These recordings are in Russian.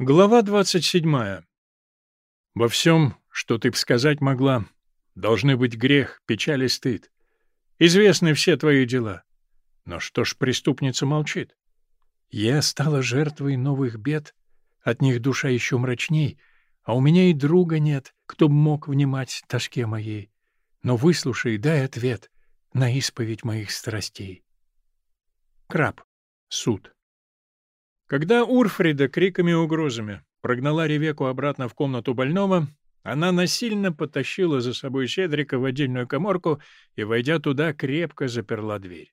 Глава двадцать седьмая. Во всем, что ты б сказать могла, должны быть грех, печаль и стыд. Известны все твои дела. Но что ж преступница молчит? Я стала жертвой новых бед, от них душа еще мрачней, а у меня и друга нет, кто б мог внимать тоске моей. Но выслушай, дай ответ на исповедь моих страстей. Краб. Суд. Когда Урфрида криками и угрозами прогнала Ревеку обратно в комнату больного, она насильно потащила за собой Седрика в отдельную коморку и, войдя туда, крепко заперла дверь.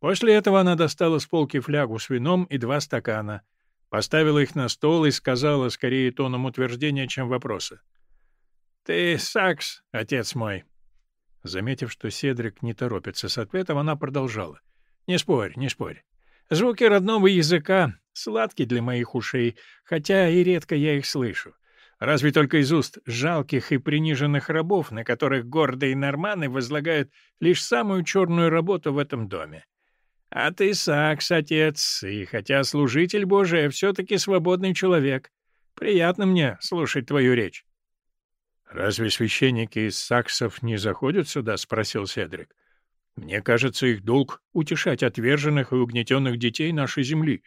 После этого она достала с полки флягу с вином и два стакана, поставила их на стол и сказала скорее тоном утверждения, чем вопроса. «Ты Сакс, отец мой». Заметив, что Седрик не торопится с ответом, она продолжала. «Не спорь, не спорь. Звуки родного языка сладкий для моих ушей, хотя и редко я их слышу. Разве только из уст жалких и приниженных рабов, на которых гордые норманы возлагают лишь самую черную работу в этом доме. А ты Сакс, отец, и хотя служитель Божий, все-таки свободный человек. Приятно мне слушать твою речь. — Разве священники из саксов не заходят сюда? — спросил Седрик. — Мне кажется, их долг — утешать отверженных и угнетенных детей нашей земли.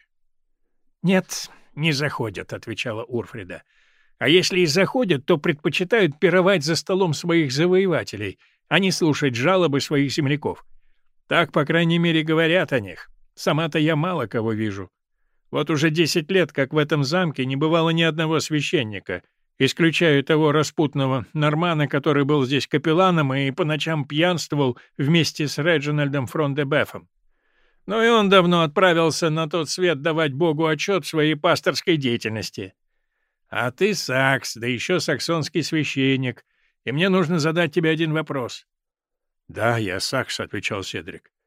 —— Нет, не заходят, — отвечала Урфрида. — А если и заходят, то предпочитают пировать за столом своих завоевателей, а не слушать жалобы своих земляков. Так, по крайней мере, говорят о них. Сама-то я мало кого вижу. Вот уже десять лет, как в этом замке, не бывало ни одного священника, исключая того распутного Нормана, который был здесь капелланом и по ночам пьянствовал вместе с Реджинальдом Фрондебефом. Но и он давно отправился на тот свет давать Богу отчет своей пасторской деятельности. А ты сакс, да еще саксонский священник, и мне нужно задать тебе один вопрос. — Да, я сакс, — отвечал Седрик. —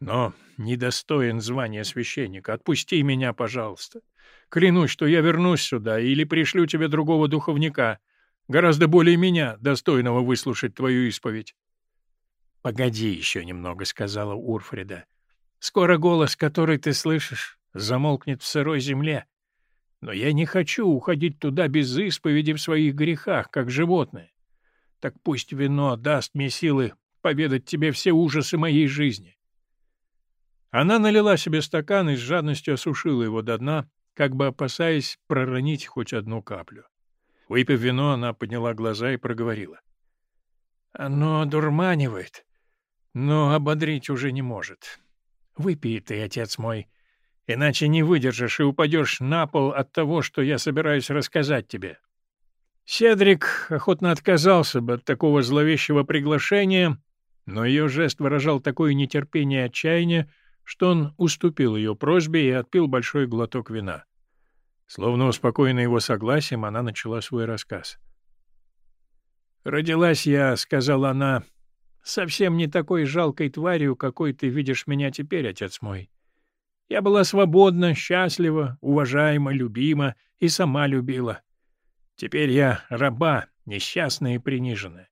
Но недостоин звания священника. Отпусти меня, пожалуйста. Клянусь, что я вернусь сюда или пришлю тебе другого духовника, гораздо более меня, достойного выслушать твою исповедь. — Погоди еще немного, — сказала Урфрида. — Скоро голос, который ты слышишь, замолкнет в сырой земле. Но я не хочу уходить туда без исповеди в своих грехах, как животное. Так пусть вино даст мне силы поведать тебе все ужасы моей жизни. Она налила себе стакан и с жадностью осушила его до дна, как бы опасаясь проронить хоть одну каплю. Выпив вино, она подняла глаза и проговорила. — Оно дурманивает, но ободрить уже не может. Выпей ты, отец мой, иначе не выдержишь и упадешь на пол от того, что я собираюсь рассказать тебе. Седрик охотно отказался бы от такого зловещего приглашения, но ее жест выражал такое нетерпение и отчаяние, что он уступил ее просьбе и отпил большой глоток вина. Словно успокоенная его согласием, она начала свой рассказ. «Родилась я, — сказала она, совсем не такой жалкой тварью, какой ты видишь меня теперь, отец мой. Я была свободна, счастлива, уважаема, любима и сама любила. Теперь я раба, несчастная и приниженная.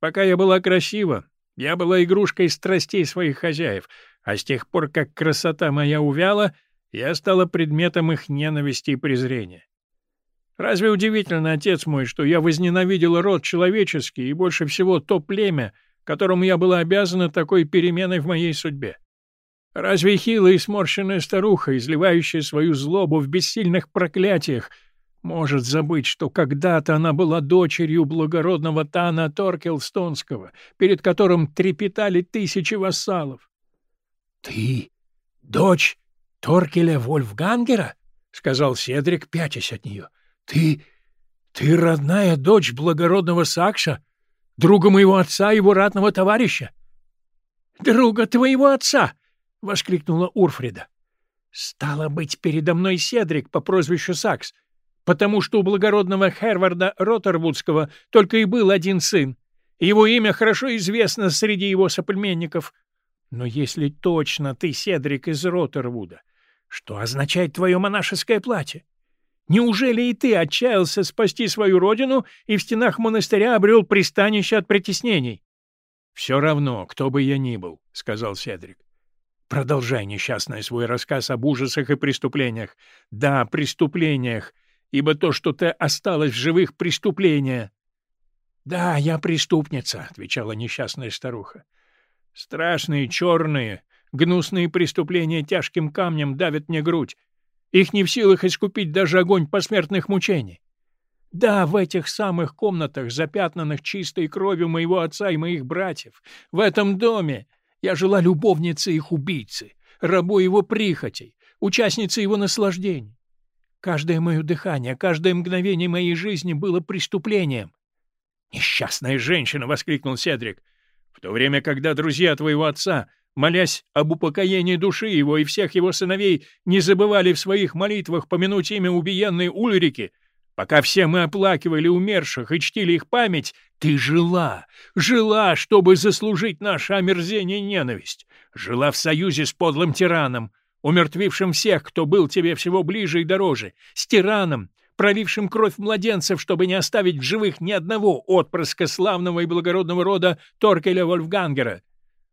Пока я была красива, я была игрушкой страстей своих хозяев, а с тех пор, как красота моя увяла, я стала предметом их ненависти и презрения. Разве удивительно, отец мой, что я возненавидела род человеческий и больше всего то племя, которому я была обязана такой переменой в моей судьбе? Разве хилая и сморщенная старуха, изливающая свою злобу в бессильных проклятиях, может забыть, что когда-то она была дочерью благородного Тана Торкелстонского, перед которым трепетали тысячи вассалов? — Ты дочь Торкеля Вольфгангера? — сказал Седрик, пятясь от нее. — Ты... ты родная дочь благородного Сакша, друга моего отца и его ратного товарища. — Друга твоего отца! — воскликнула Урфрида. — Стало быть, передо мной Седрик по прозвищу Сакс, потому что у благородного Херварда Роттервудского только и был один сын. Его имя хорошо известно среди его соплеменников. Но если точно ты Седрик из Роттервуда, что означает твое монашеское платье? Неужели и ты отчаялся спасти свою родину и в стенах монастыря обрел пристанище от притеснений? — Все равно, кто бы я ни был, — сказал Седрик. — Продолжай, несчастный, свой рассказ об ужасах и преступлениях. Да, преступлениях, ибо то, что ты осталась в живых, — преступление. — Да, я преступница, — отвечала несчастная старуха. — Страшные, черные, гнусные преступления тяжким камнем давят мне грудь. Их не в силах искупить даже огонь посмертных мучений. Да, в этих самых комнатах, запятнанных чистой кровью моего отца и моих братьев, в этом доме я жила любовницей их убийцы, рабой его прихотей, участницей его наслаждений. Каждое мое дыхание, каждое мгновение моей жизни было преступлением. «Несчастная женщина!» — воскликнул Седрик. «В то время, когда друзья твоего отца, молясь об упокоении души его и всех его сыновей, не забывали в своих молитвах помянуть имя убиенной Ульрики, Пока все мы оплакивали умерших и чтили их память, ты жила, жила, чтобы заслужить наше омерзение и ненависть, жила в союзе с подлым тираном, умертвившим всех, кто был тебе всего ближе и дороже, с тираном, пролившим кровь младенцев, чтобы не оставить в живых ни одного отпрыска славного и благородного рода Торкеля Вольфгангера.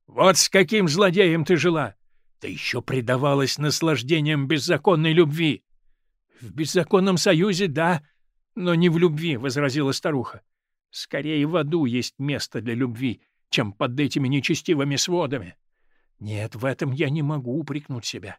Вот с каким злодеем ты жила! Ты еще предавалась наслаждениям беззаконной любви. В беззаконном союзе, да, но не в любви, — возразила старуха. Скорее в аду есть место для любви, чем под этими нечестивыми сводами. Нет, в этом я не могу упрекнуть себя.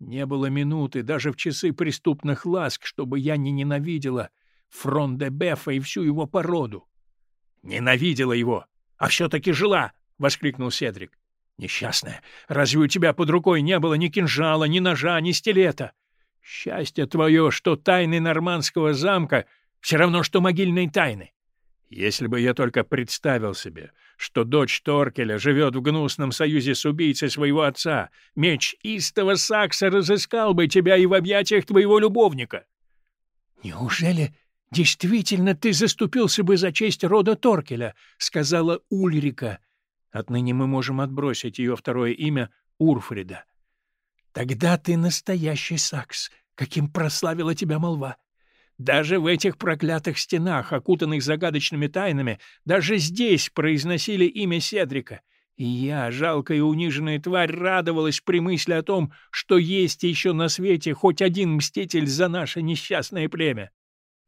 Не было минуты, даже в часы преступных ласк, чтобы я не ненавидела Фрон де Бефа и всю его породу. — Ненавидела его, а все-таки жила! — воскликнул Седрик. — Несчастная, разве у тебя под рукой не было ни кинжала, ни ножа, ни стилета? Счастье твое, что тайны нормандского замка все равно, что могильные тайны. Если бы я только представил себе, что дочь Торкеля живет в гнусном союзе с убийцей своего отца, меч истого Сакса разыскал бы тебя и в объятиях твоего любовника. — Неужели действительно ты заступился бы за честь рода Торкеля? — сказала Ульрика. Отныне мы можем отбросить ее второе имя Урфрида. Тогда ты настоящий Сакс, каким прославила тебя молва. Даже в этих проклятых стенах, окутанных загадочными тайнами, даже здесь произносили имя Седрика. И я, жалкая и униженная тварь, радовалась при мысли о том, что есть еще на свете хоть один мститель за наше несчастное племя.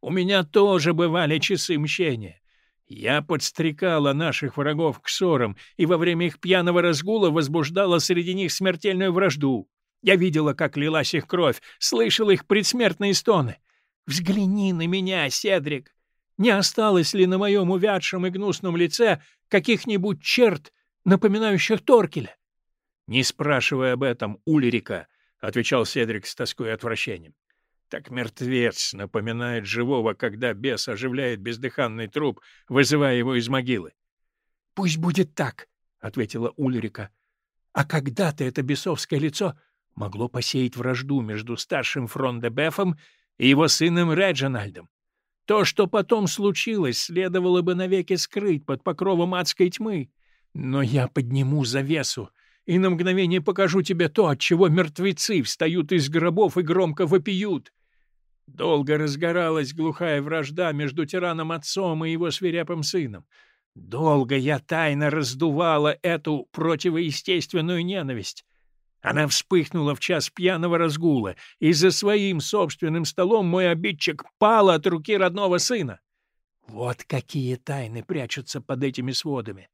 У меня тоже бывали часы мщения. Я подстрекала наших врагов к ссорам и во время их пьяного разгула возбуждала среди них смертельную вражду. Я видела, как лилась их кровь, слышала их предсмертные стоны. Взгляни на меня, Седрик! Не осталось ли на моем увядшем и гнусном лице каких-нибудь черт, напоминающих Торкеля? — Не спрашивай об этом, Ульрика, — отвечал Седрик с тоской и отвращением. — Так мертвец напоминает живого, когда бес оживляет бездыханный труп, вызывая его из могилы. — Пусть будет так, — ответила Ульрика. — А когда-то это бесовское лицо могло посеять вражду между старшим Фрондебефом и его сыном Реджинальдом. То, что потом случилось, следовало бы навеки скрыть под покровом адской тьмы. Но я подниму завесу и на мгновение покажу тебе то, от чего мертвецы встают из гробов и громко вопиют. Долго разгоралась глухая вражда между тираном-отцом и его свирепым сыном. Долго я тайно раздувала эту противоестественную ненависть. Она вспыхнула в час пьяного разгула, и за своим собственным столом мой обидчик пал от руки родного сына. Вот какие тайны прячутся под этими сводами.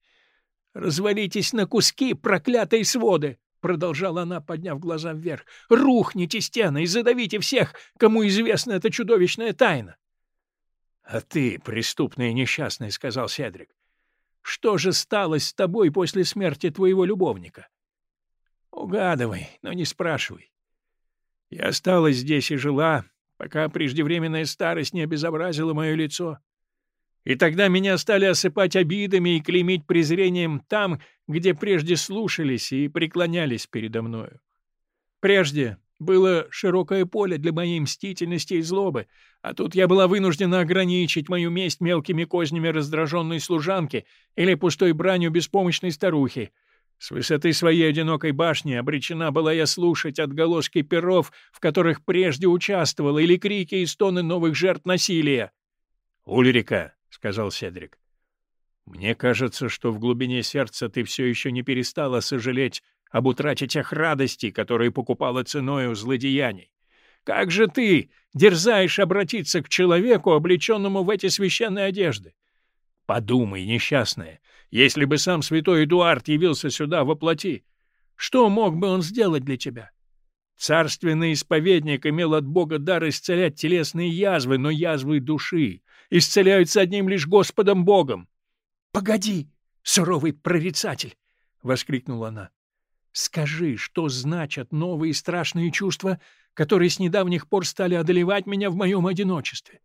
«Развалитесь на куски, проклятые своды!» — продолжала она, подняв глаза вверх. «Рухните стены и задавите всех, кому известна эта чудовищная тайна!» «А ты, преступный и несчастный, — сказал Седрик, — что же стало с тобой после смерти твоего любовника?» Угадывай, но не спрашивай. Я осталась здесь и жила, пока преждевременная старость не обезобразила мое лицо. И тогда меня стали осыпать обидами и клеймить презрением там, где прежде слушались и преклонялись передо мною. Прежде было широкое поле для моей мстительности и злобы, а тут я была вынуждена ограничить мою месть мелкими кознями раздраженной служанки или пустой бранью беспомощной старухи, с высоты своей одинокой башни обречена была я слушать отголоски перов, в которых прежде участвовала, или крики и стоны новых жертв насилия. — Ульрика, — сказал Седрик, — мне кажется, что в глубине сердца ты все еще не перестала сожалеть об утрате тех радостей, которые покупала ценою злодеяний. Как же ты дерзаешь обратиться к человеку, облеченному в эти священные одежды? Подумай, несчастная, если бы сам святой Эдуард явился сюда во плоти, что мог бы он сделать для тебя? Царственный исповедник имел от Бога дар исцелять телесные язвы, но язвы души исцеляются одним лишь Господом Богом. — Погоди, суровый прорицатель! — воскликнула она. — Скажи, что значат новые страшные чувства, которые с недавних пор стали одолевать меня в моем одиночестве?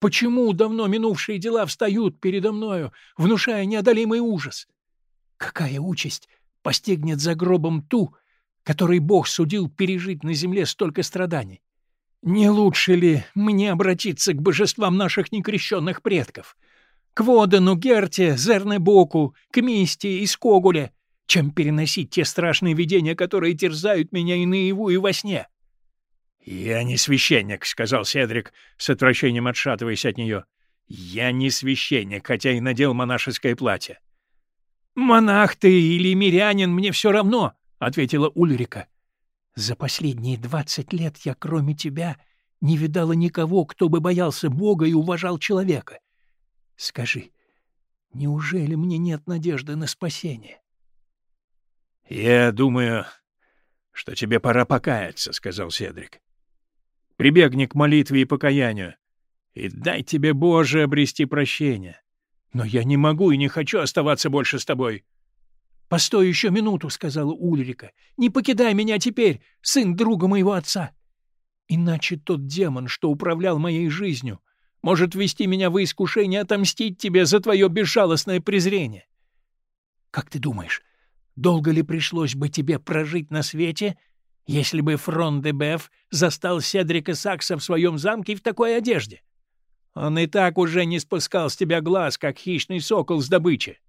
Почему давно минувшие дела встают передо мною, внушая неодолимый ужас? Какая участь постигнет за гробом ту, которой Бог судил пережить на земле столько страданий? Не лучше ли мне обратиться к божествам наших некрещенных предков? К Водену, Герте, Зернебоку, к Мисте и Скогуле, чем переносить те страшные видения, которые терзают меня и наяву, и во сне? — Я не священник, — сказал Седрик, с отвращением отшатываясь от нее. — Я не священник, хотя и надел монашеское платье. «Монах ты или мирянин, мне все равно», — ответила Ульрика. «За последние двадцать лет я, кроме тебя, не видала никого, кто бы боялся Бога и уважал человека. Скажи, неужели мне нет надежды на спасение?» «Я думаю, что тебе пора покаяться», — сказал Седрик. «Прибегни к молитве и покаянию, и дай тебе, Боже, обрести прощение. Но я не могу и не хочу оставаться больше с тобой. — Постой еще минуту, — сказала Ульрика. — Не покидай меня теперь, сын друга моего отца. Иначе тот демон, что управлял моей жизнью, может ввести меня в искушение отомстить тебе за твое безжалостное презрение. Как ты думаешь, долго ли пришлось бы тебе прожить на свете, если бы Фрон де Беф застал Седрика Сакса в своем замке в такой одежде? Он и так уже не спускал с тебя глаз, как хищный сокол с добычи.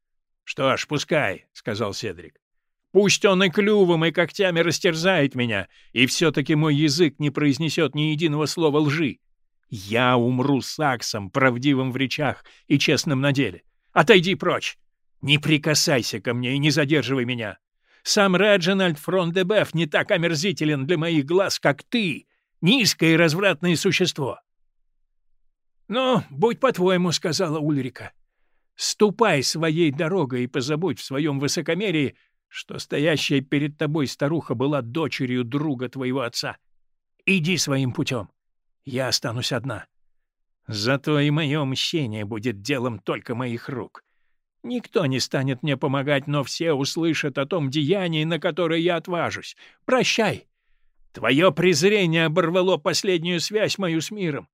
— Что ж, пускай, — сказал Седрик. — Пусть он и клювом, и когтями растерзает меня, и все-таки мой язык не произнесет ни единого слова лжи. Я умру саксом, правдивым в речах и честным на деле. Отойди прочь! Не прикасайся ко мне и не задерживай меня. Сам Реджинальд Фрондебеф не так омерзителен для моих глаз, как ты, низкое и развратное существо. «Ну, будь по-твоему», — сказала Ульрика. «Ступай своей дорогой и позабудь в своем высокомерии, что стоящая перед тобой старуха была дочерью друга твоего отца. Иди своим путем. Я останусь одна. Зато и мое мщение будет делом только моих рук. Никто не станет мне помогать, но все услышат о том деянии, на которое я отважусь. Прощай. Твое презрение оборвало последнюю связь мою с миром.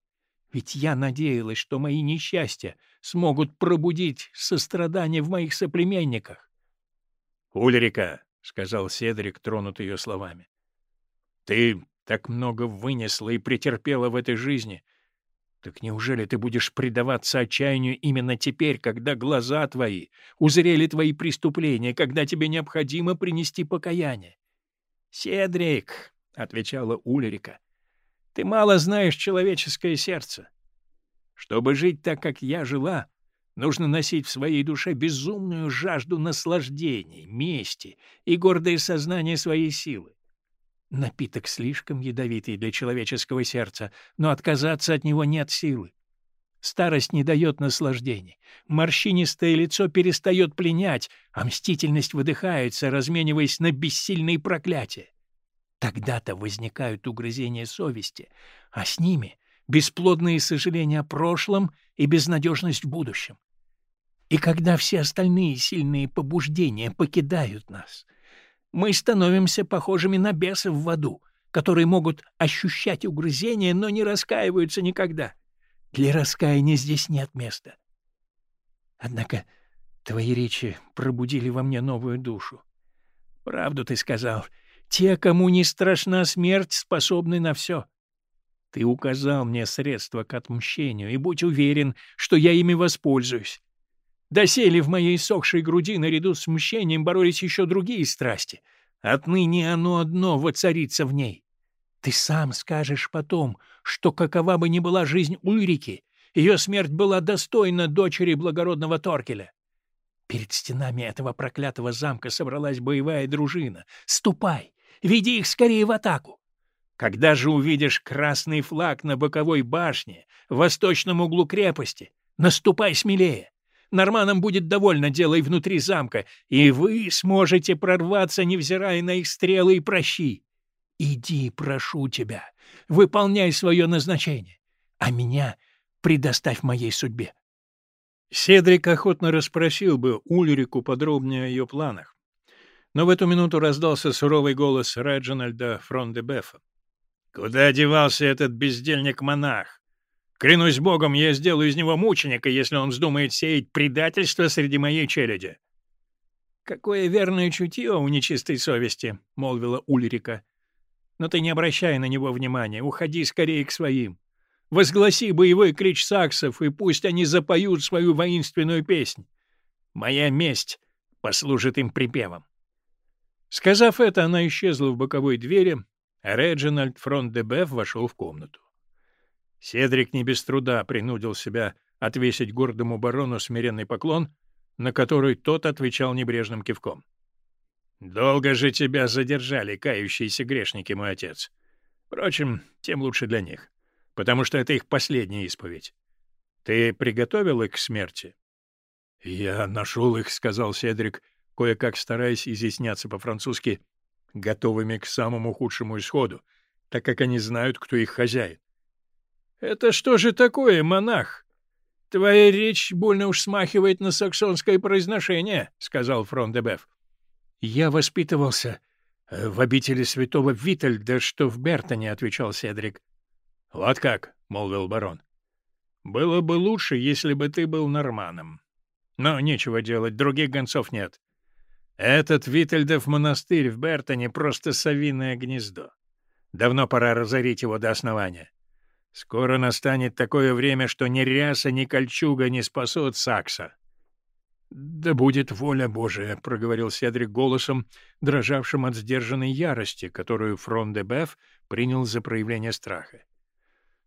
Ведь я надеялась, что мои несчастья смогут пробудить сострадание в моих соплеменниках. — Ульрика, — сказал Седрик, тронут ее словами, — ты так много вынесла и претерпела в этой жизни. Так неужели ты будешь предаваться отчаянию именно теперь, когда глаза твои узрели твои преступления, когда тебе необходимо принести покаяние? — Седрик, — отвечала Ульрика, ты мало знаешь человеческое сердце. Чтобы жить так, как я жила, нужно носить в своей душе безумную жажду наслаждений, мести и гордое сознание своей силы. Напиток слишком ядовитый для человеческого сердца, но отказаться от него нет силы. Старость не дает наслаждений. Морщинистое лицо перестает пленять, а мстительность выдыхается, размениваясь на бессильные проклятия. Тогда-то возникают угрызения совести, а с ними бесплодные сожаления о прошлом и безнадежность в будущем. И когда все остальные сильные побуждения покидают нас, мы становимся похожими на бесов в аду, которые могут ощущать угрызения, но не раскаиваются никогда. Для раскаяния здесь нет места. Однако твои речи пробудили во мне новую душу. Правду ты сказал — те, кому не страшна смерть, способны на все. Ты указал мне средства к отмщению, и будь уверен, что я ими воспользуюсь. Досели в моей сохшей груди наряду с мщением боролись еще другие страсти. Отныне оно одно воцарится в ней. Ты сам скажешь потом, что какова бы ни была жизнь Ульрики, ее смерть была достойна дочери благородного Торкеля. Перед стенами этого проклятого замка собралась боевая дружина. Ступай! Веди их скорее в атаку! Когда же увидишь красный флаг на боковой башне, в восточном углу крепости, наступай смелее. Норманам будет довольно дела и внутри замка, и вы сможете прорваться, невзирая на их стрелы и прощи. Иди, прошу тебя, выполняй свое назначение, а меня предоставь моей судьбе. Седрик охотно расспросил бы Ульрику подробнее о ее планах. Но в эту минуту раздался суровый голос Реджинальда Фрондебефа. «Куда девался этот бездельник-монах? Клянусь богом, я сделаю из него мученика, если он вздумает сеять предательство среди моей челяди». «Какое верное чутье у нечистой совести», — молвила Ульрика. «Но ты не обращай на него внимания, уходи скорее к своим. Возгласи боевой клич саксов, и пусть они запоют свою воинственную песнь. Моя месть послужит им припевом». Сказав это, она исчезла в боковой двери, а Реджинальд Фронт-де-Беф вошел в комнату. Седрик не без труда принудил себя отвесить гордому барону смиренный поклон, на который тот отвечал небрежным кивком. «Долго же тебя задержали, кающиеся грешники, мой отец. Впрочем, тем лучше для них потому что это их последняя исповедь. Ты приготовил их к смерти? — Я нашел их, — сказал Седрик, кое-как стараясь изъясняться по-французски, готовыми к самому худшему исходу, так как они знают, кто их хозяин. — Это что же такое, монах? Твоя речь больно уж смахивает на саксонское произношение, — сказал фрон де Беф. — Я воспитывался э, в обители святого Витальда, что в Бертоне, — отвечал Седрик. «Вот как», — молвил барон. «Было бы лучше, если бы ты был норманом. Но нечего делать, других гонцов нет. Этот Витальдов монастырь в Бертоне просто совиное гнездо. Давно пора разорить его до основания. Скоро настанет такое время, что ни ряса, ни кольчуга не спасут Сакса». «Да будет воля Божия», — проговорил Седрик голосом, дрожавшим от сдержанной ярости, которую Фрон де Беф принял за проявление страха.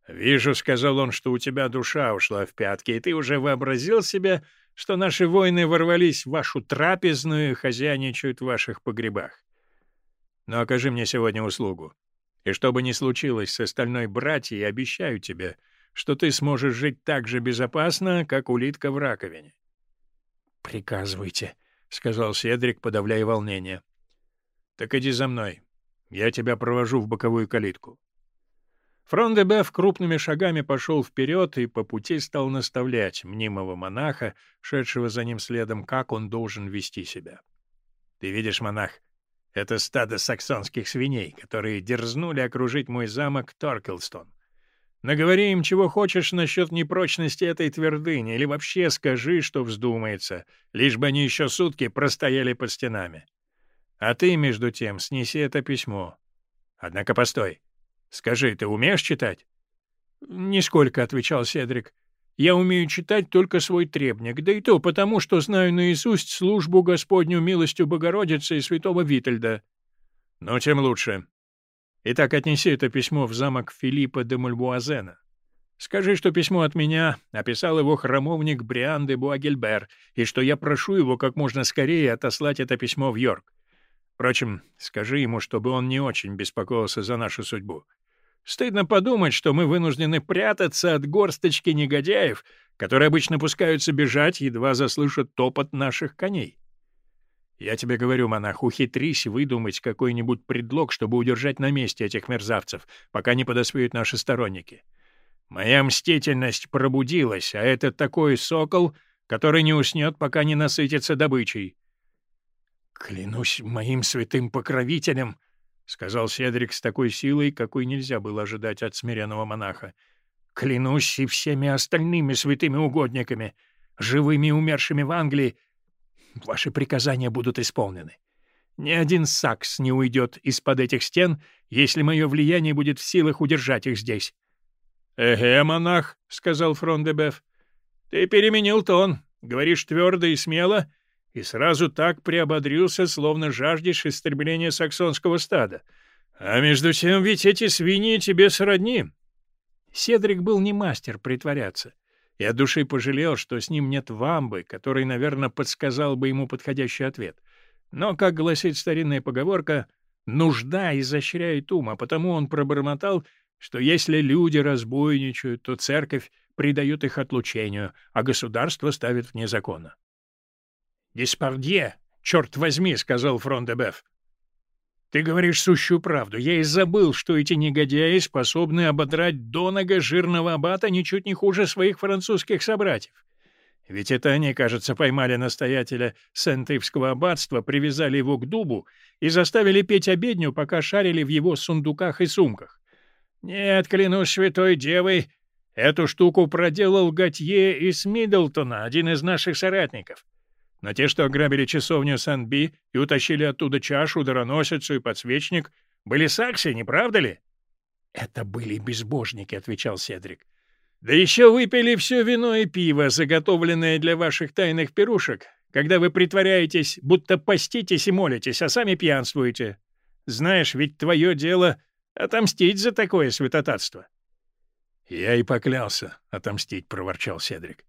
«Вижу», — сказал он, — «что у тебя душа ушла в пятки, и ты уже вообразил себе, что наши воины ворвались в вашу трапезную и хозяйничают в ваших погребах. Но окажи мне сегодня услугу. И что бы ни случилось с остальной братьей, обещаю тебе, что ты сможешь жить так же безопасно, как улитка в раковине». «Приказывайте», — сказал Седрик, подавляя волнение. «Так иди за мной. Я тебя провожу в боковую калитку». Фрон де Беф крупными шагами пошел вперед и по пути стал наставлять мнимого монаха, шедшего за ним следом, как он должен вести себя. «Ты видишь, монах, это стадо саксонских свиней, которые дерзнули окружить мой замок Торкелстон. Наговори им чего хочешь насчет непрочности этой твердыни, или вообще скажи, что вздумается, лишь бы они еще сутки простояли под стенами. А ты, между тем, снеси это письмо. Однако постой». Скажи, ты умеешь читать? — Нисколько, — отвечал Седрик. — Я умею читать только свой требник, да и то потому, что знаю наизусть службу Господню милостью Богородицы и святого Витальда. — Ну, тем лучше. Итак, отнеси это письмо в замок Филиппа де Мульбуазена. Скажи, что письмо от меня написал его храмовник Бриан де Буагельбер, и что я прошу его как можно скорее отослать это письмо в Йорк. Впрочем, скажи ему, чтобы он не очень беспокоился за нашу судьбу. Стыдно подумать, что мы вынуждены прятаться от горсточки негодяев, которые обычно пускаются бежать, едва заслышат топот наших коней. Я тебе говорю, монах, ухитрись выдумать какой-нибудь предлог, чтобы удержать на месте этих мерзавцев, пока не подоспеют наши сторонники. Моя мстительность пробудилась, а это такой сокол, который не уснет, пока не насытится добычей. — Клянусь моим святым покровителем, — сказал Седрик с такой силой, какой нельзя было ожидать от смиренного монаха. — Клянусь и всеми остальными святыми угодниками, живыми и умершими в Англии, ваши приказания будут исполнены. Ни один сакс не уйдет из-под этих стен, если мое влияние будет в силах удержать их здесь. — Эге, монах, — сказал Фрон де Беф, — ты переменил тон, говоришь твердо и смело, и сразу так приободрился, словно жаждешь истребления саксонского стада. А между тем ведь эти свиньи тебе сродни. Седрик был не мастер притворяться, и от души пожалел, что с ним нет вамбы, который, наверное, подсказал бы ему подходящий ответ. Но, как гласит старинная поговорка, нужда изощряет ум, а потому он пробормотал, что если люди разбойничают, то церковь придает их отлучению, а государство ставит вне закона. «Диспардье, черт возьми», — сказал Фрон де Беф. «Ты говоришь сущую правду. Я и забыл, что эти негодяи способны ободрать до нога жирного аббата ничуть не хуже своих французских собратьев. Ведь это они, кажется, поймали настоятеля Сент-Ивского аббатства, привязали его к дубу и заставили петь обедню, пока шарили в его сундуках и сумках. Нет, клянусь святой девой, эту штуку проделал Готье из Миддлтона, один из наших соратников. Но те, что ограбили часовню Сан-Би и утащили оттуда чашу, дароносицу и подсвечник, были саксы, не правда ли? — Это были безбожники, — отвечал Седрик. Да еще выпили все вино и пиво, заготовленное для ваших тайных пирушек, когда вы притворяетесь, будто поститесь и молитесь, а сами пьянствуете. Знаешь, ведь твое дело — отомстить за такое святотатство. — Я и поклялся отомстить, — проворчал Седрик. —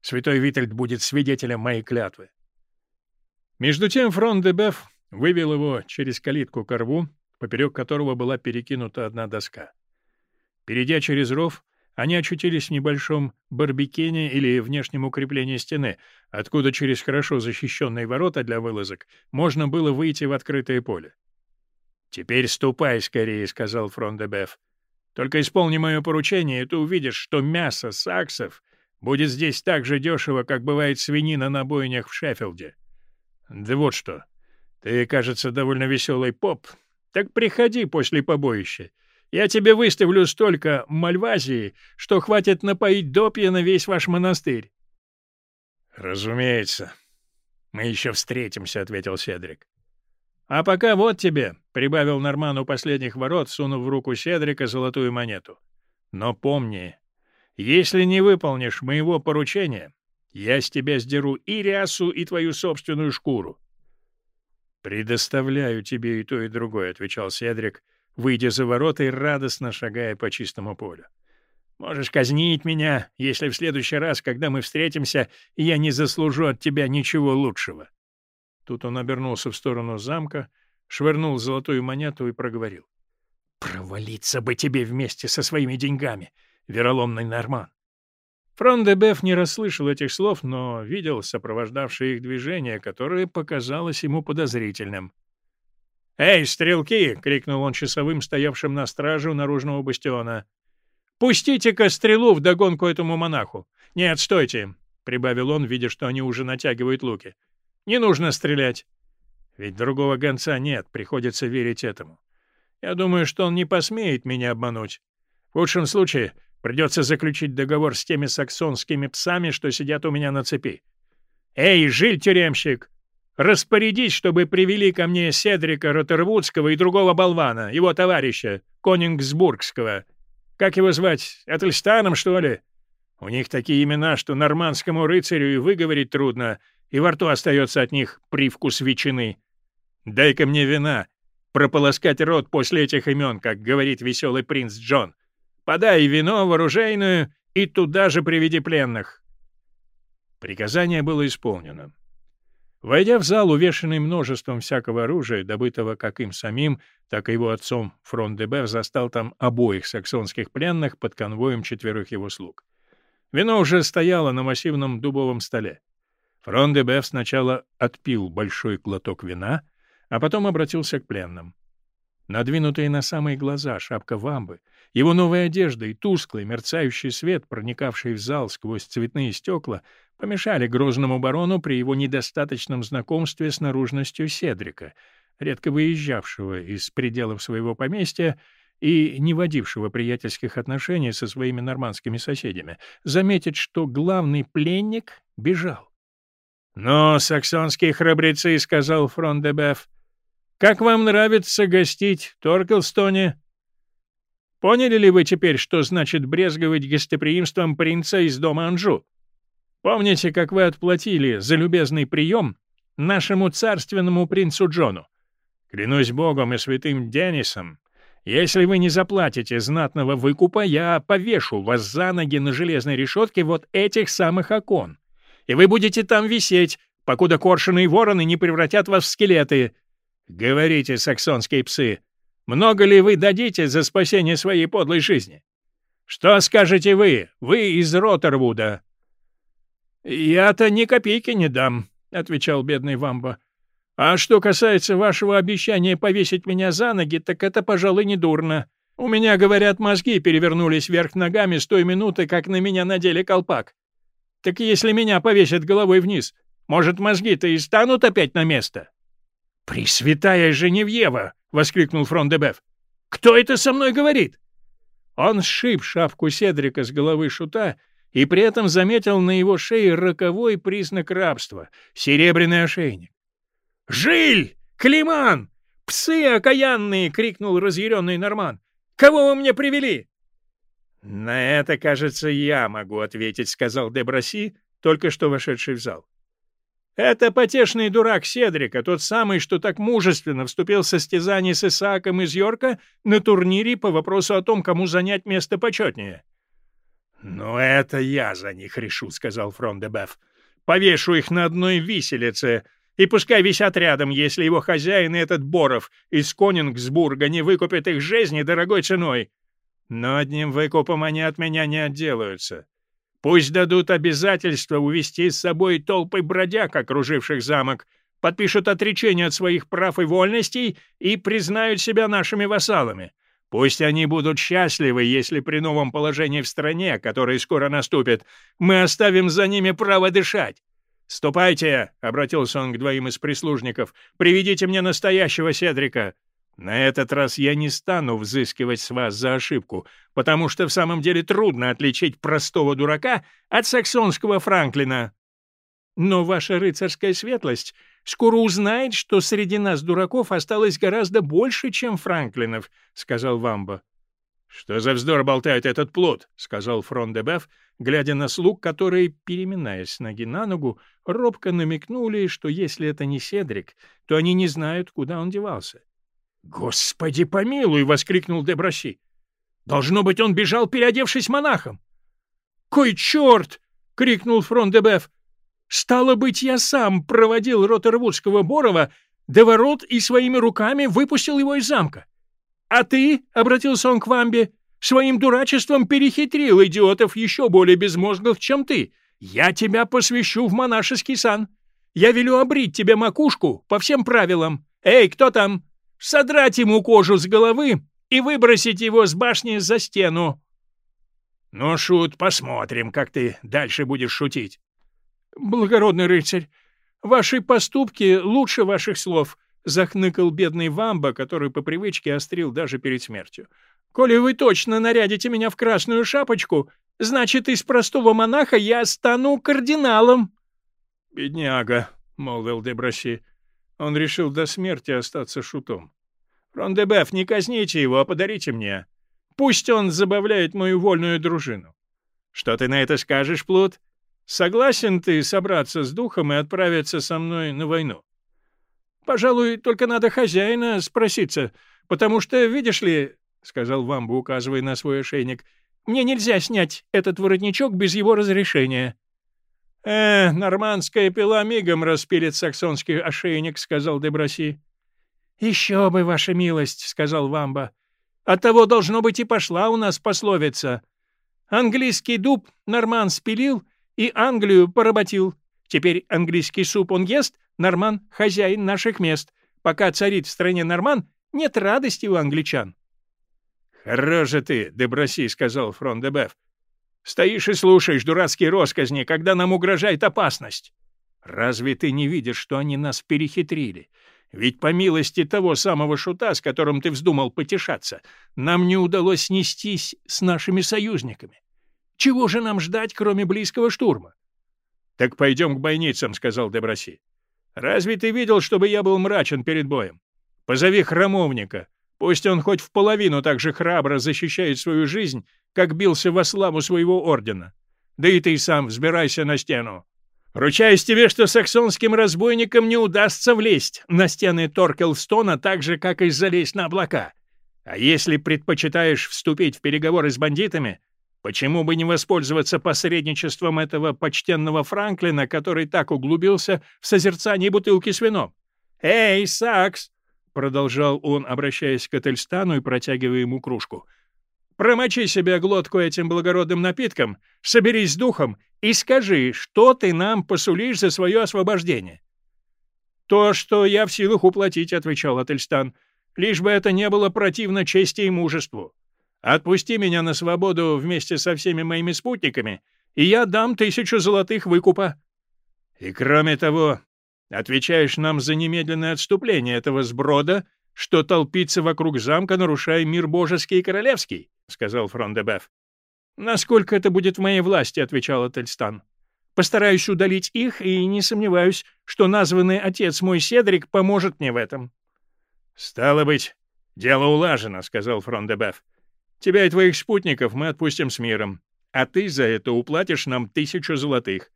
Святой Витальд будет свидетелем моей клятвы. Между тем фронт де вывел его через калитку к рву, поперек которого была перекинута одна доска. Перейдя через ров, они очутились в небольшом барбекене или внешнем укреплении стены, откуда через хорошо защищенные ворота для вылазок можно было выйти в открытое поле. «Теперь ступай скорее», — сказал Фрондебеф. «Только исполни мое поручение, и ты увидишь, что мясо саксов будет здесь так же дешево, как бывает свинина на бойнях в Шеффилде. Да вот что. Ты, кажется, довольно веселый поп. Так приходи после побоища. Я тебе выставлю столько мальвазии, что хватит напоить допья на весь ваш монастырь. — Разумеется. Мы еще встретимся, — ответил Седрик. — А пока вот тебе, — прибавил Норман у последних ворот, сунув в руку Седрика золотую монету. — Но помни, если не выполнишь моего поручения, я с тебя сдеру и рясу, и твою собственную шкуру. — Предоставляю тебе и то, и другое, — отвечал Седрик, — выйдя за ворота и радостно шагая по чистому полю. «Можешь казнить меня, если в следующий раз, когда мы встретимся, я не заслужу от тебя ничего лучшего». Тут он обернулся в сторону замка, швырнул золотую монету и проговорил. «Провалиться бы тебе вместе со своими деньгами, вероломный Норман!» Фрон де Беф не расслышал этих слов, но видел сопровождавшее их движение, которое показалось ему подозрительным. «Эй, стрелки!» — крикнул он часовым, стоявшим на страже у наружного бастиона. «Пустите-ка стрелу вдогонку этому монаху! Нет, стойте!» — прибавил он, видя, что они уже натягивают луки. «Не нужно стрелять!» Ведь другого гонца нет, приходится верить этому. Я думаю, что он не посмеет меня обмануть. В лучшем случае придется заключить договор с теми саксонскими псами, что сидят у меня на цепи. «Эй, жиль-тюремщик! Распорядись, чтобы привели ко мне Седрика Роттервудского и другого болвана, его товарища, Конингсбургского. Как его звать? Этельстаном, что ли? У них такие имена, что нормандскому рыцарю и выговорить трудно, и во рту остается от них привкус ветчины. Дай-ка мне вина, прополоскать рот после этих имен, как говорит веселый принц Джон. Подай вино в оружейную и туда же приведи пленных. Приказание было исполнено. Войдя в зал, увешанный множеством всякого оружия, добытого как им самим, так и его отцом, фронт Дебер застал там обоих саксонских пленных под конвоем четверых его слуг. Вино уже стояло на массивном дубовом столе. Фрон де сначала отпил большой глоток вина, а потом обратился к пленным. Надвинутые на самые глаза шапка вамбы, его новая одежда и тусклый мерцающий свет, проникавший в зал сквозь цветные стекла, помешали грозному барону при его недостаточном знакомстве с наружностью Седрика, редко выезжавшего из пределов своего поместья и не водившего приятельских отношений со своими нормандскими соседями, заметить, что главный пленник бежал. «Но, саксонские храбрецы», — сказал фрон де Беф, — «как вам нравится гостить в Торкелстоне?» Поняли ли вы теперь, что значит брезговать гостеприимством принца из дома Анжу? Помните, как вы отплатили за любезный прием нашему царственному принцу Джону? Клянусь богом и святым Деннисом, Если вы не заплатите знатного выкупа, я повешу вас за ноги на железной решетке вот этих самых окон. И вы будете там висеть, покуда коршуны и вороны не превратят вас в скелеты. Говорите, саксонские псы, много ли вы дадите за спасение своей подлой жизни? Что скажете вы, вы из Роттервуда?» «Я-то ни копейки не дам», — отвечал бедный Вамба. А что касается вашего обещания повесить меня за ноги, так это, пожалуй, не дурно. У меня, говорят, мозги перевернулись вверх ногами с той минуты, как на меня надели колпак. Так если меня повесят головой вниз, может, мозги-то и станут опять на место? «Пресвятая Женевьева!» — воскликнул Фрон де Беф. «Кто это со мной говорит?» Он сшиб шапку Седрика с головы шута и при этом заметил на его шее роковой признак рабства — серебряный ошейник. «Жиль! Климан! Псы окаянные!» — крикнул разъяренный Норман. «Кого вы мне привели?» «На это, кажется, я могу ответить», — сказал Деброси, только что вошедший в зал. «Это потешный дурак Седрика, тот самый, что так мужественно вступил в состязание с Исааком из Йорка на турнире по вопросу о том, кому занять место почетнее». «Ну, это я за них решу», — сказал Фрон. «Повешу их на одной виселице, и пускай висят рядом, если его хозяин и этот Боров из Конингсбурга не выкупят их жизни дорогой ценой. Но одним выкупом они от меня не отделаются. Пусть дадут обязательство увести с собой толпы бродяг, окруживших замок, подпишут отречение от своих прав и вольностей и признают себя нашими вассалами. Пусть они будут счастливы, если при новом положении в стране, которое скоро наступит, мы оставим за ними право дышать. «Ступайте!» — обратился он к двоим из прислужников. «Приведите мне настоящего Седрика!» «На этот раз я не стану взыскивать с вас за ошибку, потому что в самом деле трудно отличить простого дурака от саксонского Франклина». «Но ваша рыцарская светлость скоро узнает, что среди нас дураков осталось гораздо больше, чем Франклинов», — сказал Вамба. «Что за вздор болтает этот плут?» — сказал Фрон де Беф, глядя на слуг, которые, переминаясь ноги на ногу, робко намекнули, что если это не Седрик, то они не знают, куда он девался. «Господи помилуй!» — воскликнул Деброси. «Должно быть, он бежал, переодевшись монахом!» «Кой черт!» — крикнул Фрон де Беф. «Стало быть, я сам проводил Роттервудского Борова до ворот и своими руками выпустил его из замка. А ты, — обратился он к Вамбе, — своим дурачеством перехитрил идиотов еще более безмозглых, чем ты. Я тебя посвящу в монашеский сан. Я велю обрить тебе макушку по всем правилам. Эй, кто там? Содрать ему кожу с головы и выбросить его с башни за стену. Ну, шут, посмотрим, как ты дальше будешь шутить. Благородный рыцарь, ваши поступки лучше ваших слов —— захныкал бедный вамба, который по привычке острил даже перед смертью. «Коли вы точно нарядите меня в красную шапочку, значит, из простого монаха я стану кардиналом». «Бедняга», — молвил Деброси. Он решил до смерти остаться шутом. «Рондебеф, не казните его, а подарите мне. Пусть он забавляет мою вольную дружину». «Что ты на это скажешь, Плут? Согласен ты собраться с духом и отправиться со мной на войну?» Пожалуй, только надо хозяина спроситься, потому что, видишь ли, — сказал Вамбу, указывая на свой ошейник, — мне нельзя снять этот воротничок без его разрешения. — Э, нормандская пила мигом распилит саксонский ошейник, — сказал Деброси. — Еще бы, ваша милость, — сказал Вамба. — Оттого, должно быть, и пошла у нас пословица. Английский дуб норман спилил и Англию поработил. Теперь английский суп он ест, Норман — хозяин наших мест. Пока царит в стране Норман, нет радости у англичан. — Хорош ты, Деброси, — сказал Фрон де Стоишь и слушаешь дурацкие росказни, когда нам угрожает опасность. Разве ты не видишь, что они нас перехитрили? Ведь по милости того самого шута, с которым ты вздумал потешаться, нам не удалось снестись с нашими союзниками. Чего же нам ждать, кроме близкого штурма? — Так пойдем к бойницам, — сказал Деброси. Разве ты видел, чтобы я был мрачен перед боем? Позови храмовника. Пусть он хоть в половину так же храбро защищает свою жизнь, как бился во славу своего ордена. Да и ты сам взбирайся на стену. Ручаюсь тебе, что саксонским разбойникам не удастся влезть на стены Торкелстона так же, как и залезть на облака. А если предпочитаешь вступить в переговоры с бандитами, почему бы не воспользоваться посредничеством этого почтенного Франклина, который так углубился в созерцание бутылки с вином? «Эй, Сакс!» — продолжал он, обращаясь к Этельстану и протягивая ему кружку. «Промочи себе глотку этим благородным напитком, соберись с духом и скажи, что ты нам посулишь за свое освобождение». «То, что я в силах уплатить», — отвечал Ательстан, — «лишь бы это не было противно чести и мужеству. Отпусти меня на свободу вместе со всеми моими спутниками, и я дам тысячу золотых выкупа. И кроме того, отвечаешь нам за немедленное отступление этого сброда, что толпится вокруг замка, нарушая мир божеский и королевский», — сказал фрон де Беф. «Насколько это будет в моей власти», — отвечал Ательстан. Постараюсь удалить их и не сомневаюсь, что названный отец мой Седрик поможет мне в этом». «Стало быть, дело улажено», — сказал фрон де Беф. «Тебя и твоих спутников мы отпустим с миром, а ты за это уплатишь нам тысячу золотых.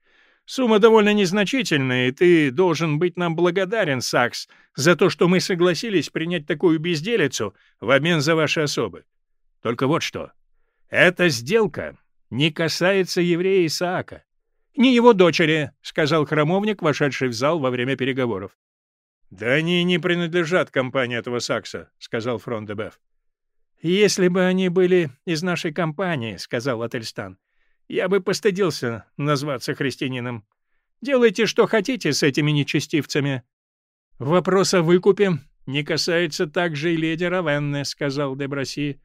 Сумма довольно незначительная, и ты должен быть нам благодарен, Сакс, за то, что мы согласились принять такую безделицу в обмен за ваши особы. Только вот что. Эта сделка не касается еврея Исаака. «Не его дочери», — сказал храмовник, вошедший в зал во время переговоров. «Да они не принадлежат компании этого Сакса», — сказал фрон. «Если бы они были из нашей компании», — сказал Ательстан, — «я бы постыдился назваться христианином. Делайте, что хотите с этими нечестивцами». «Вопрос о выкупе не касается также и леди Равенны», — сказал Деброси.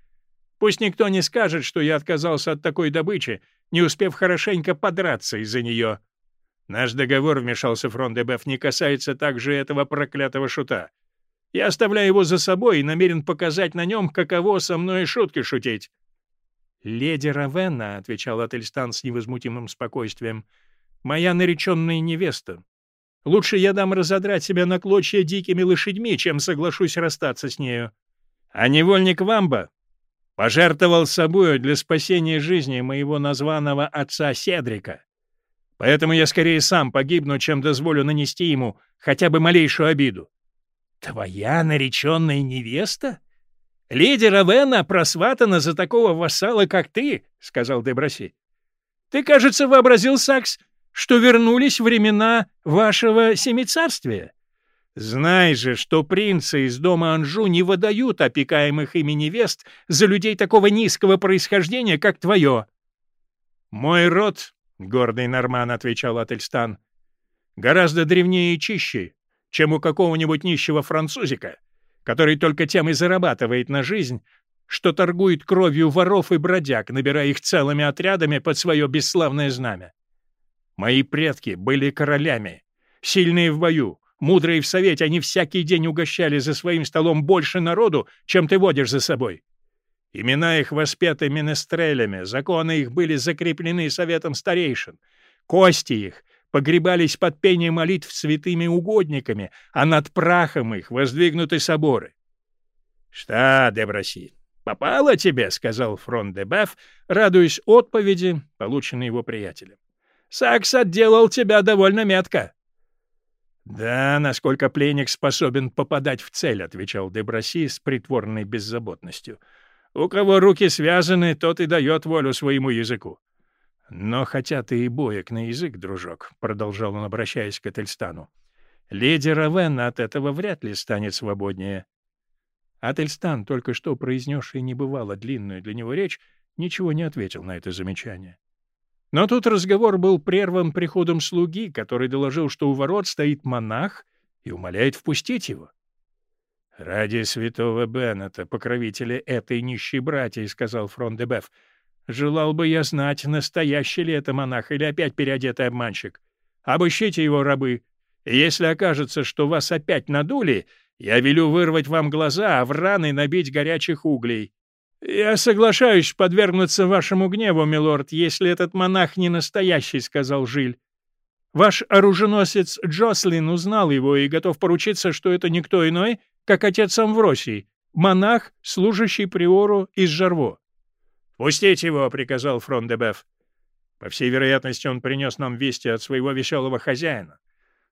«Пусть никто не скажет, что я отказался от такой добычи, не успев хорошенько подраться из-за нее. Наш договор, вмешался фронт Дебеф, не касается также этого проклятого шута. Я оставляю его за собой и намерен показать на нем, каково со мной шутки шутить. «Леди Равенна», — отвечал Ательстан с невозмутимым спокойствием, — «моя нареченная невеста. Лучше я дам разодрать себя на клочья дикими лошадьми, чем соглашусь расстаться с нею. А невольник Вамба пожертвовал собою для спасения жизни моего названного отца Седрика. Поэтому я скорее сам погибну, чем дозволю нанести ему хотя бы малейшую обиду. — Твоя нареченная невеста? Леди Равена просватана за такого вассала, как ты, — сказал Деброси. — Ты, кажется, вообразил, Сакс, что вернулись времена вашего семицарствия. Знай же, что принцы из дома Анжу не выдают опекаемых ими невест за людей такого низкого происхождения, как твое. — Мой род, — гордый Норман отвечал Ательстан, — гораздо древнее и чище, чем у какого-нибудь нищего французика, который только тем и зарабатывает на жизнь, что торгует кровью воров и бродяг, набирая их целыми отрядами под свое бесславное знамя. Мои предки были королями, сильные в бою, Мудрые в совете, они всякий день угощали за своим столом больше народу, чем ты водишь за собой. Имена их воспеты менестрелями, законы их были закреплены советом старейшин. Кости их погребались под пение молитв святыми угодниками, а над прахом их воздвигнуты соборы. — Что, Деброси, попало тебе? — сказал фронт де Беф, радуясь отповеди, полученной его приятелем. — Сакс отделал тебя довольно метко. «Да, насколько пленник способен попадать в цель», — отвечал Деброси с притворной беззаботностью. «У кого руки связаны, тот и дает волю своему языку». «Но хотя ты и боек на язык, дружок», — продолжал он, обращаясь к Этельстану, — «леди Равенна от этого вряд ли станет свободнее». Ательстан, только что произнесший небывало длинную для него речь, ничего не ответил на это замечание. Но тут разговор был прерван приходом слуги, который доложил, что у ворот стоит монах и умоляет впустить его. «Ради святого Беннета, покровителя этой нищей братьи», — сказал фрон де Беф, — «желал бы я знать, настоящий ли это монах или опять переодетый обманщик. Обыщите его, рабы, если окажется, что вас опять надули, я велю вырвать вам глаза, а в раны набить горячих углей. «Я соглашаюсь подвергнуться вашему гневу, милорд, если этот монах не настоящий», — сказал Жиль. «Ваш оруженосец Джослин узнал его и готов поручиться, что это никто иной, как отец Амвросий, монах, служащий приору из Жарво». «Пустите его», — приказал фрон де Беф. По всей вероятности, он принес нам вести от своего веселого хозяина.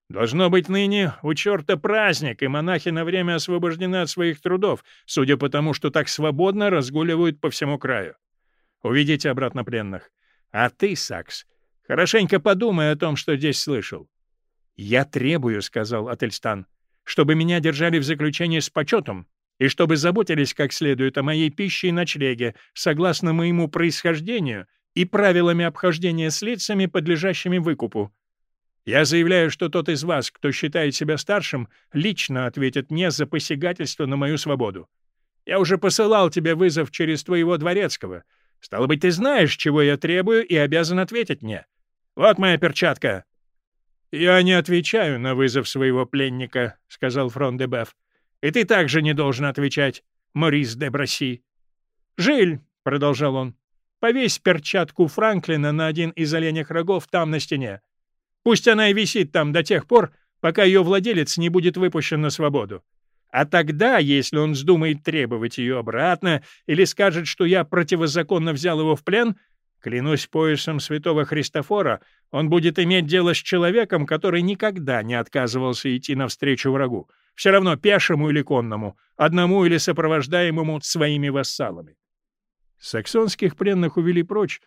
Должно быть ныне у черта праздник, и монахи на время освобождены от своих трудов, судя по тому, что так свободно разгуливают по всему краю. Уведите обратно пленных. А ты, Сакс, хорошенько подумай о том, что здесь слышал. — Я требую, — сказал Ательстан, — чтобы меня держали в заключении с почетом и чтобы заботились как следует о моей пище и ночлеге, согласно моему происхождению и правилами обхождения с лицами, подлежащими выкупу. Я заявляю, что тот из вас, кто считает себя старшим, лично ответит мне за посягательство на мою свободу. Я уже посылал тебе вызов через твоего дворецкого. Стало быть, ты знаешь, чего я требую, и обязан ответить мне. Вот моя перчатка». «Я не отвечаю на вызов своего пленника», — сказал Фрон де Беф. «И ты также не должен отвечать, Морис де Браси». «Жиль», — продолжал он, — «повесь перчатку Франклина на один из оленях рогов там на стене. Пусть она и висит там до тех пор, пока ее владелец не будет выпущен на свободу. А тогда, если он вздумает требовать ее обратно или скажет, что я противозаконно взял его в плен, клянусь поясом святого Христофора, он будет иметь дело с человеком, который никогда не отказывался идти навстречу врагу, все равно пешему или конному, одному или сопровождаемому своими вассалами. Саксонских пленных увели прочь,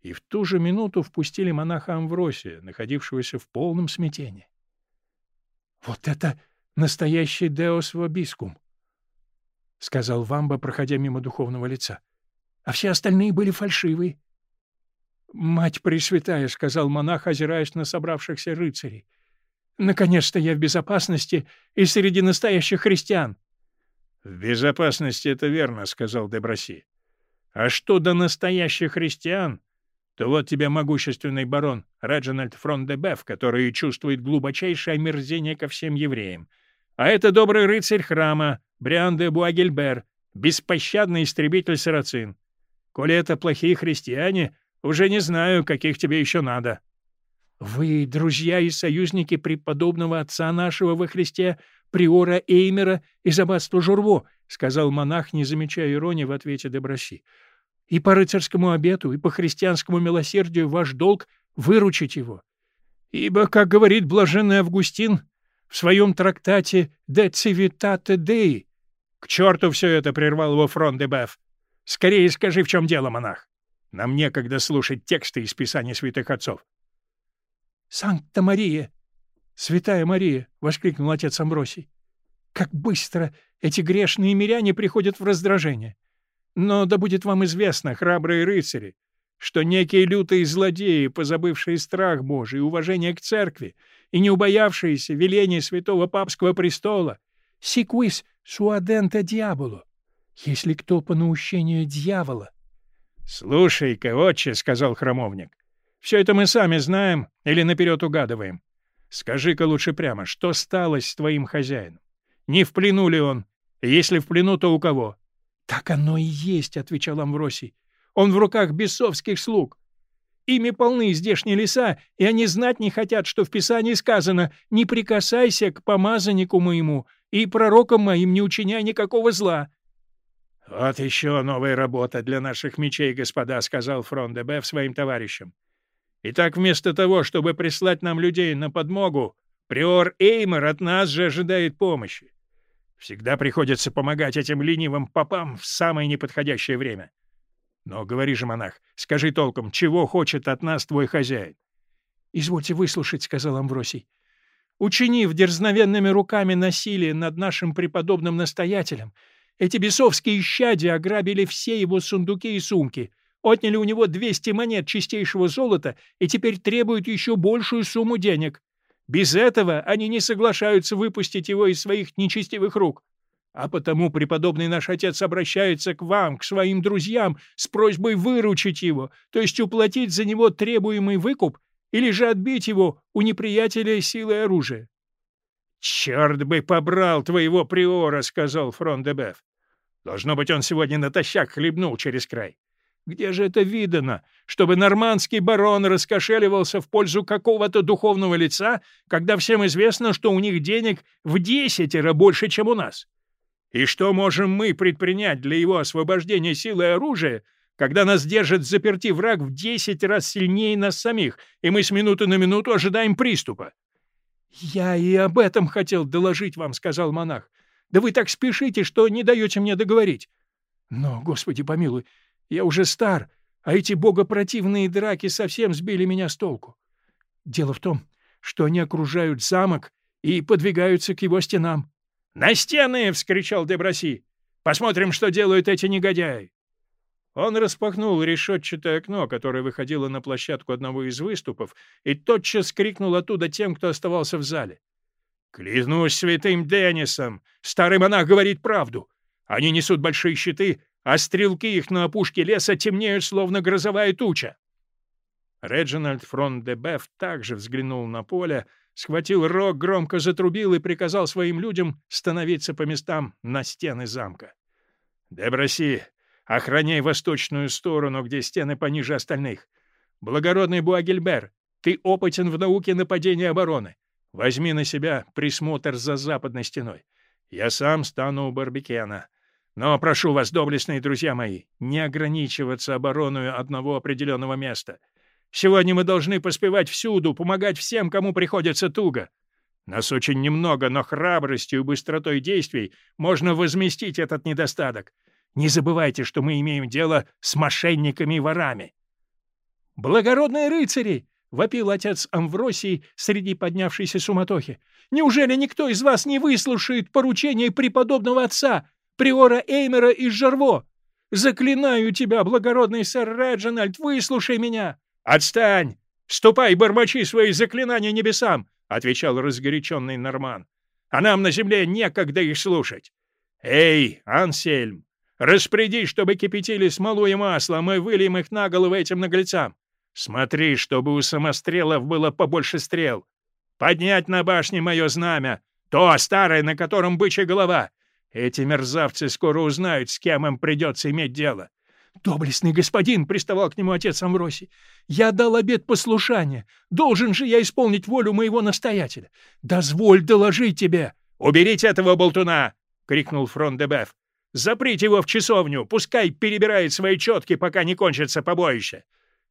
и в ту же минуту впустили монаха Амвросия, находившегося в полном смятении. — Вот это настоящий Деос Вобискум! — сказал Вамба, проходя мимо духовного лица. — А все остальные были фальшивые. — Мать Пресвятая, — сказал монах, озираясь на собравшихся рыцарей. — Наконец-то я в безопасности и среди настоящих христиан. — В безопасности это верно, — сказал Деброси. — А что до настоящих христиан, то вот тебе могущественный барон Реджинальд Фрондебеф, который чувствует глубочайшее омерзение ко всем евреям. А это добрый рыцарь храма Бриан де Буагельбер, беспощадный истребитель сарацин. Коли это плохие христиане, уже не знаю, каких тебе еще надо. — Вы друзья и союзники преподобного отца нашего во Христе, приора Эймера из аббатства Журво, — сказал монах, не замечая иронии в ответе Деброси. И по рыцарскому обету, и по христианскому милосердию ваш долг — выручить его. Ибо, как говорит блаженный Августин в своем трактате «De civitate Dei», к черту все это прервал его фронт де Беф. Скорее скажи, в чем дело, монах. Нам некогда слушать тексты из Писания святых отцов. «Санкта Мария! Святая Мария!» — воскликнул отец Амбросий. «Как быстро эти грешные миряне приходят в раздражение! Но да будет вам известно, храбрые рыцари, что некие лютые злодеи, позабывшие страх Божий, уважение к церкви и не убоявшиеся веления святого папского престола, «Сиквис суадента дьяволу», если кто по наущению дьявола. — Слушай-ка, отче, — сказал храмовник, — все это мы сами знаем или наперед угадываем. Скажи-ка лучше прямо, что стало с твоим хозяином? Не в плену ли он? Если в плену, то у кого? — Так оно и есть, — отвечал Амвросий. — Он в руках бесовских слуг. Ими полны здешние леса, и они знать не хотят, что в Писании сказано «Не прикасайся к помазаннику моему, и пророкам моим не учиняй никакого зла». — Вот еще новая работа для наших мечей, господа, — сказал Фрон де Беф своим товарищам. — Итак, вместо того, чтобы прислать нам людей на подмогу, приор Эймер от нас же ожидает помощи. Всегда приходится помогать этим ленивым попам в самое неподходящее время. Но говори же, монах, скажи толком, чего хочет от нас твой хозяин? — Извольте выслушать, — сказал Амвросий. — Учинив дерзновенными руками насилие над нашим преподобным настоятелем, эти бесовские исчадия ограбили все его сундуки и сумки, отняли у него 200 монет чистейшего золота и теперь требуют еще большую сумму денег. Без этого они не соглашаются выпустить его из своих нечестивых рук. А потому преподобный наш отец обращается к вам, к своим друзьям, с просьбой выручить его, то есть уплатить за него требуемый выкуп или же отбить его у неприятеля силой оружия. — Черт бы побрал твоего приора, — сказал Фрон де Беф. — Должно быть, он сегодня натощак хлебнул через край. Где же это видано, чтобы нормандский барон раскошеливался в пользу какого-то духовного лица, когда всем известно, что у них денег в десятеро больше, чем у нас? И что можем мы предпринять для его освобождения силы и оружия, когда нас держит заперти враг в десять раз сильнее нас самих, и мы с минуты на минуту ожидаем приступа? «Я и об этом хотел доложить вам», — сказал монах. «Да вы так спешите, что не даете мне договорить. Но, Господи помилуй, я уже стар, а эти богопротивные драки совсем сбили меня с толку. Дело в том, что они окружают замок и подвигаются к его стенам. «На стены!» — вскричал Деброси. «Посмотрим, что делают эти негодяи!» Он распахнул решетчатое окно, которое выходило на площадку одного из выступов, и тотчас крикнул оттуда тем, кто оставался в зале. «Клянусь святым Деннисом! Старый монах говорит правду! Они несут большие щиты, а стрелки их на опушке леса темнеют, словно грозовая туча!» Реджинальд Фрон де Беф также взглянул на поле, схватил рог, громко затрубил и приказал своим людям становиться по местам на стены замка. «Деброси, Охраняй восточную сторону, где стены пониже остальных. Благородный Буагельбер, ты опытен в науке нападения обороны. Возьми на себя присмотр за западной стеной. Я сам стану у Барбекена. Но прошу вас, доблестные друзья мои, не ограничиваться обороной одного определенного места. Сегодня мы должны поспевать всюду, помогать всем, кому приходится туго. Нас очень немного, но храбростью и быстротой действий можно возместить этот недостаток. Не забывайте, что мы имеем дело с мошенниками и ворами. «Благородные рыцари!» — вопил отец Амвросий среди поднявшейся суматохи. «Неужели никто из вас не выслушает поручение преподобного отца, приора Эймера из Жарво? Заклинаю тебя, благородный сэр Реджинальд, выслушай меня!» «Отстань! Ступай, бормочи свои заклинания небесам!» — отвечал разгоряченный Норман. «А нам на земле некогда их слушать. Эй, Ансельм, Распорядись, чтобы кипятили смолу и масло, мы выльем их на головы этим наглецам. Смотри, чтобы у самострелов было побольше стрел. Поднять на башне мое знамя, то старое, на котором бычья голова. Эти мерзавцы скоро узнают, с кем им придется иметь дело. «Доблестный господин!» — приставал к нему отец Амвросий. «Я дал обет послушания. Должен же я исполнить волю моего настоятеля. Дозволь доложить тебе!» «Уберите этого болтуна!» — крикнул Фрон де Беф. Заприте его в часовню, пускай перебирает свои четки, пока не кончится побоище.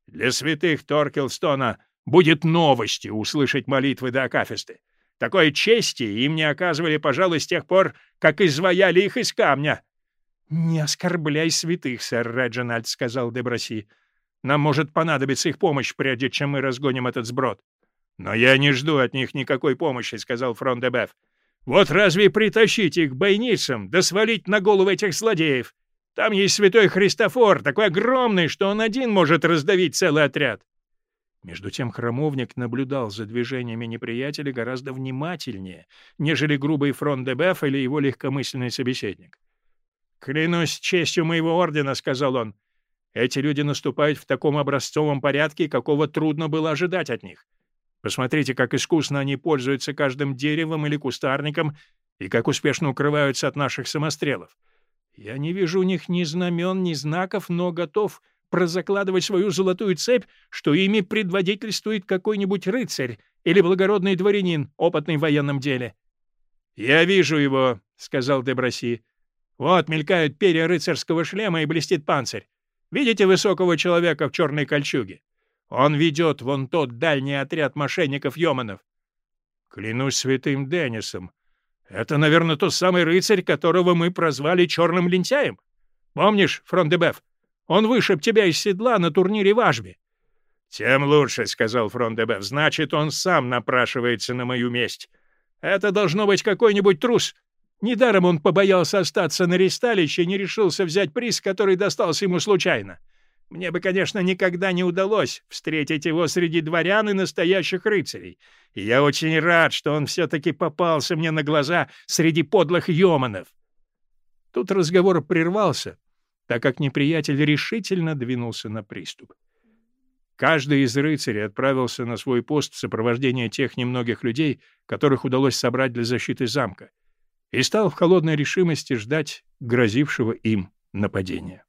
Для святых Торкелстона будет новостью услышать молитвы до Акафисты. Такой чести им не оказывали, пожалуй, с тех пор, как изваяли их из камня. — Не оскорбляй святых, сэр Реджинальд, — сказал Деброси. — Нам может понадобиться их помощь, прежде чем мы разгоним этот сброд. — Но я не жду от них никакой помощи, — сказал Фрон де Беф. Вот разве притащить их к бойницам, да свалить на голову этих злодеев? Там есть святой Христофор, такой огромный, что он один может раздавить целый отряд. Между тем храмовник наблюдал за движениями неприятеля гораздо внимательнее, нежели грубый фронт Дебеф или его легкомысленный собеседник. «Клянусь честью моего ордена», — сказал он, — «эти люди наступают в таком образцовом порядке, какого трудно было ожидать от них. Посмотрите, как искусно они пользуются каждым деревом или кустарником и как успешно укрываются от наших самострелов. Я не вижу у них ни знамен, ни знаков, но готов прозакладывать свою золотую цепь, что ими предводительствует какой-нибудь рыцарь или благородный дворянин, опытный в военном деле. — Я вижу его, — сказал Деброси. — Вот мелькают перья рыцарского шлема и блестит панцирь. Видите высокого человека в черной кольчуге? Он ведет вон тот дальний отряд мошенников-йоманов. Клянусь святым Деннисом. Это, наверное, тот самый рыцарь, которого мы прозвали черным лентяем. Помнишь, Фрондебеф? Он вышиб тебя из седла на турнире в Ажбе. — Тем лучше, — сказал Фрондебеф. — Значит, он сам напрашивается на мою месть. Это должно быть какой-нибудь трус. Недаром он побоялся остаться на ресталище и не решился взять приз, который достался ему случайно. — мне бы, конечно, никогда не удалось встретить его среди дворян и настоящих рыцарей. И я очень рад, что он все-таки попался мне на глаза среди подлых йоманов. Тут разговор прервался, так как неприятель решительно двинулся на приступ. Каждый из рыцарей отправился на свой пост в сопровождении тех немногих людей, которых удалось собрать для защиты замка, и стал в холодной решимости ждать грозившего им нападения.